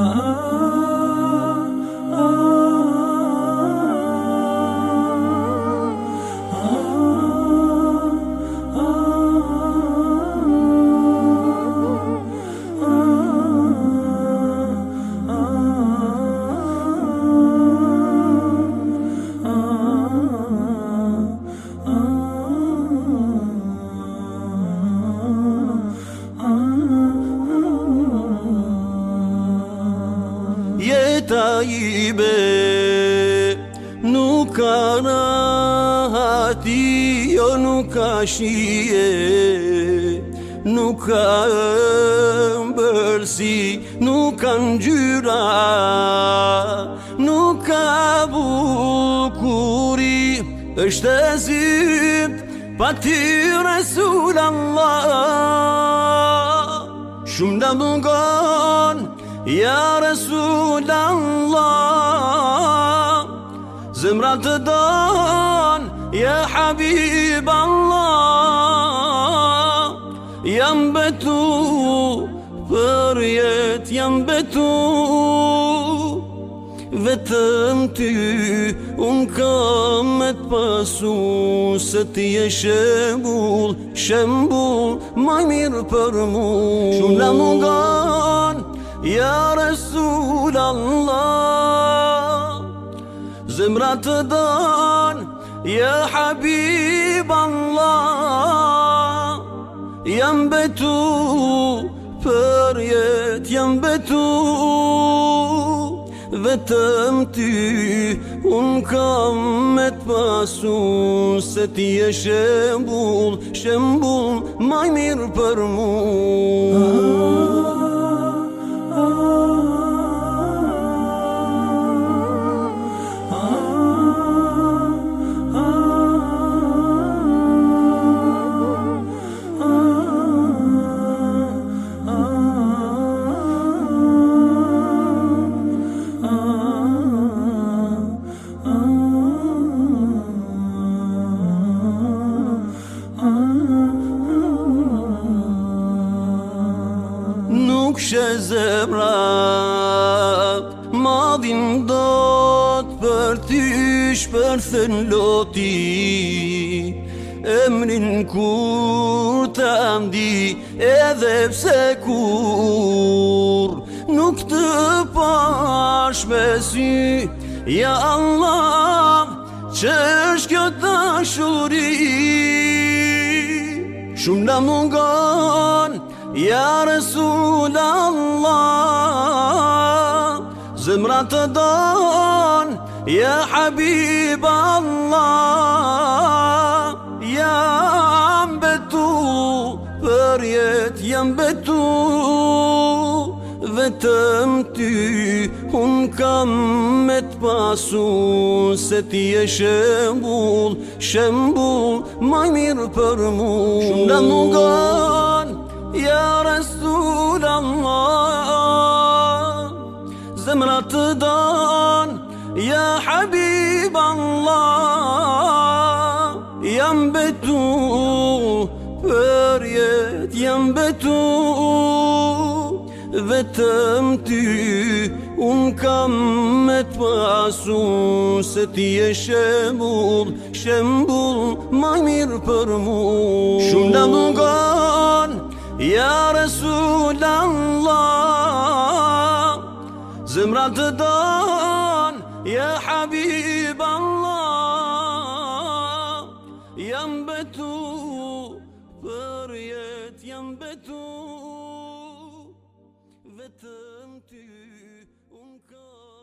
Uh-huh. Tayybe Nuk ka rahati Jo nuk ka shije Nuk ka ëmbërsi Nuk ka ngjyra Nuk ka bukuri është e zyt Pa ty Resul Allah Shumë në mungon Ja Resul Allah Zemra të don Ja Habib Allah Jam betu Për jet jam betu Vetëm ty Unë kam me të pasu Se ti e shembul Shembul Maj mirë për mu Shumë në mungon Zemra të don Ja Habib Allah Jam betu Për jet jam betu. Vetëm ty Unë kam me të pasu Se ti e shembul Shembul Maj mirë shë zemrat Madhin do të për ty shpërthën loti. Emrin kur të mdi edhe pse kur Nuk të pash me sy. Ja Allah që është kjo dashuri? Shumë në mungon Ja Resul Allah Zemra të don Ja Habib Allah Jam betu jet jam betu Vetëm ty Unë kam me të pasu Se ti e shembul Shembul Ja Resul Allah Zemra të don Ja Habib Allah Jam betu jet jam betu Vetëm ty Unë kam me të pasu Se ti e shembul الله زمرة دان يا حبيب الله ينبتوا بريت ينبتوا وتمتي أمكان